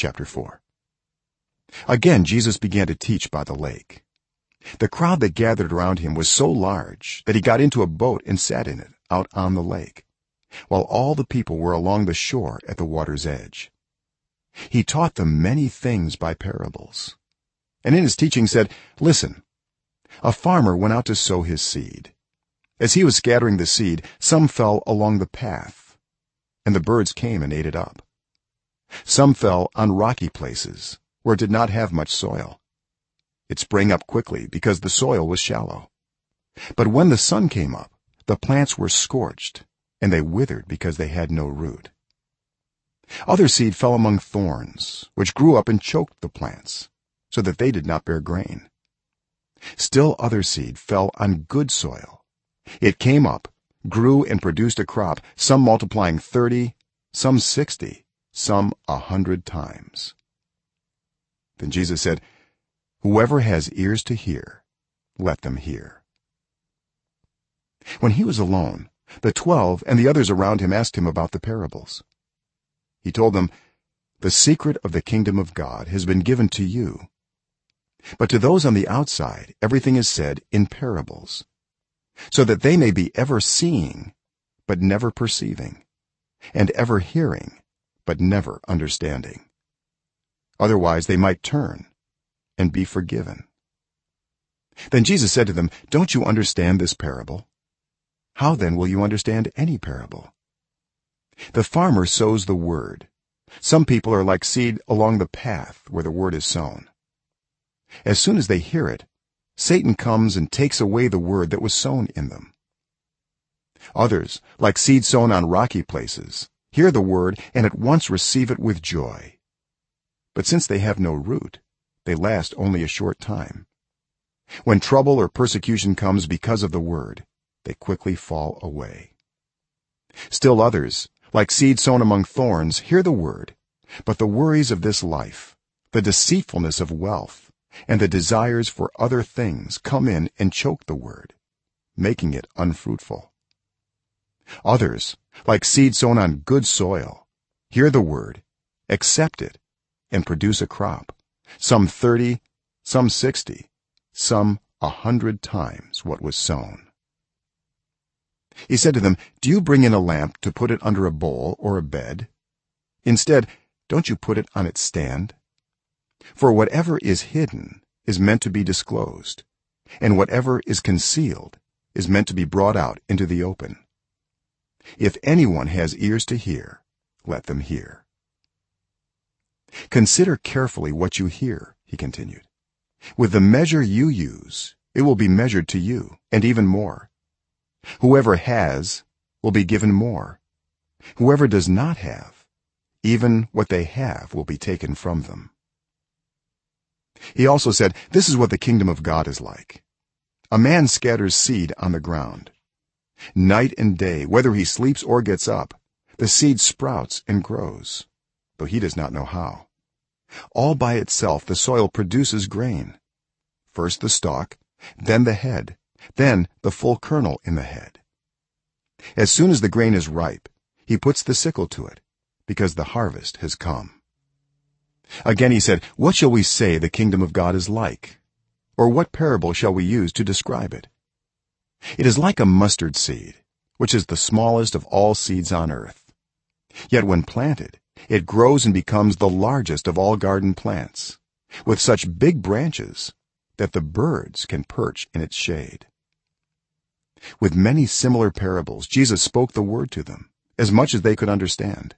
chapter 4 again jesus began to teach by the lake. The crowd that gathered around him was so large that he got into a boat and sat in it out on the lake while all the people were along the shore at the water's edge. He taught them many things by parables. And in his teaching said listen a farmer went out to sow his seed. As he was scattering the seed some fell along the path and the birds came and ate it up some fell on rocky places where it did not have much soil. It sprang up quickly because the soil was shallow. But when the sun came up the plants were scorched and they withered because they had no root. Other seed fell among thorns which grew up and choked the plants so that they did not bear grain. Still other seed fell on good soil. It came up grew and produced a crop some multiplying 30 some 60 some a 100 times. Then jesus said whoever has ears to hear let them hear. When he was alone the 12 and the others around him asked him about the parables. He told them the secret of the kingdom of god has been given to you. But to those on the outside everything is said in parables so that they may be ever seeing but never perceiving and ever hearing but never understanding. Otherwise they might turn and be forgiven. Then jesus said to them don't you understand this parable? How then will you understand any parable? The farmer sows the word. Some people are like seed along the path where the word is sown. As soon as they hear it satan comes and takes away the word that was sown in them. Others like seed sown on rocky places hear the word and at once receive it with joy. But since they have no root they last only a short time. When trouble or persecution comes because of the word they quickly fall away. Still others like seed sown among thorns hear the word but the worries of this life the deceitfulness of wealth and the desires for other things come in and choke the word making it unfruitful others like seed sown on good soil. Hear the word accept it and produce a crop. Some 30 some 60 some a 100 times what was sown. He said to them do you bring in a lamp to put it under a bowl or a bed? Instead don't you put it on its stand? For whatever is hidden is meant to be disclosed and whatever is concealed is meant to be brought out into the open if anyone has ears to hear let them hear. Consider carefully what you hear he continued. With the measure you use it will be measured to you and even more. Whoever has will be given more. Whoever does not have even what they have will be taken from them. He also said this is what the kingdom of god is like. A man scatters seed on the ground night and day whether he sleeps or gets up the seed sprouts and grows though he does not know how. All by itself the soil produces grain. First the stalk then the head then the full kernel in the head. As soon as the grain is ripe he puts the sickle to it because the harvest has come. Again he said what shall we say the kingdom of god is like? Or what parable shall we use to describe it it is like a mustard seed which is the smallest of all seeds on earth. Yet when planted it grows and becomes the largest of all garden plants with such big branches that the birds can perch in its shade. With many similar parables jesus spoke the word to them as much as they could understand.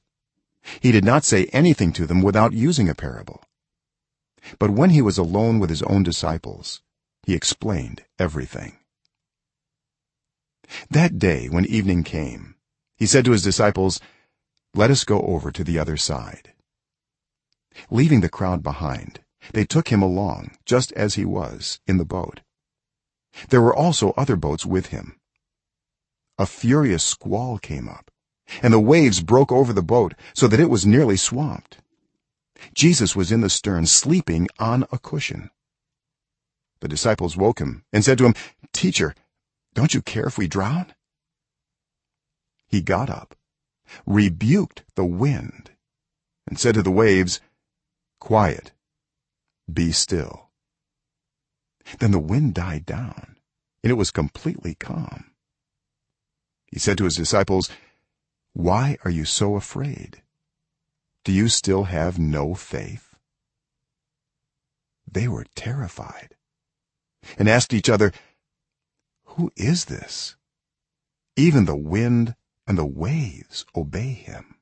He did not say anything to them without using a parable. But when he was alone with his own disciples he explained everything that day when evening came he said to his disciples let us go over to the other side. Leaving the crowd behind they took him along just as he was in the boat. There were also other boats with him. A furious squall came up and the waves broke over the boat so that it was nearly swamped. Jesus was in the stern sleeping on a cushion. The disciples woke him and said to him teacher don't you care if we drown? He got up rebuked the wind and said to the waves quiet be still. Then the wind died down and it was completely calm. He said to his disciples why are you so afraid? Do you still have no faith? They were terrified and asked each other who is this? Even the wind and the waves obey him